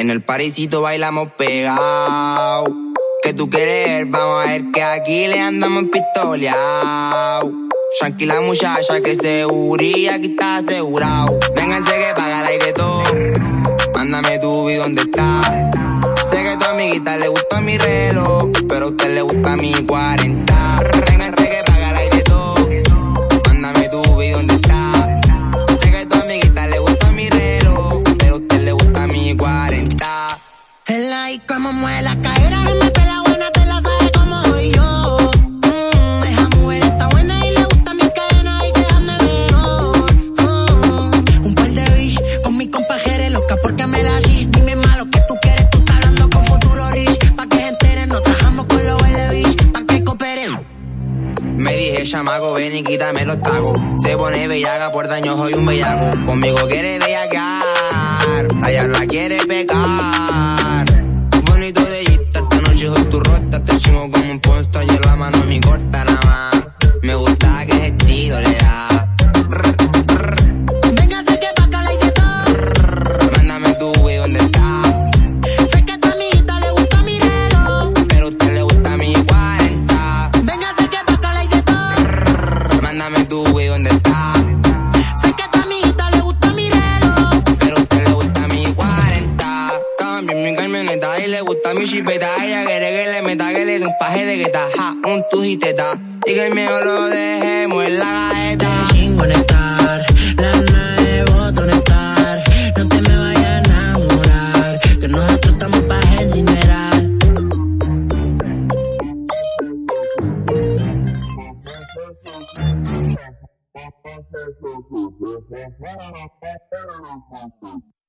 En el parisito bailamos pegado. Que tú quieres, vamos a ver que aquí le andamos pistoleado. Tranquila muchacha que seguría, aquí está asegurado. Vénganse que paga el de todo. Mándame tu y dónde está. Sé que a tu amiguita le gusta mi reloj, pero a usted le gusta mi 40. Vénganse le gusta mi 40. El like como mueve la cadera, me pela buena, te la sabe como soy yo. Mm, esa mujer está buena y le gusta mi cadena y que ande mejor. Mm, un par de bich con mi compa Jere loca porque me la shit. Dime dije, chamaco, ven y quítame los tacos. Se pone bellaca, por daño soy un bellaco. Conmigo quiere bellacar, allá la quiere pecar. Bonito de esta noche soy tu rota. Te sigo como un Mándame tu güey, ¿dónde está? Sé que a tu amiguita le gusta mi reloj. pero a usted le gusta mi 40. También mi camioneta y le gusta mi chipeta. Ella quiere que le meta, que le dé un paje de gueta, ja, un tujiteta. Y que el mío lo dejemos en la gaveta. Thank you.